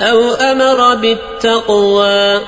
أو أمر بالتقوى.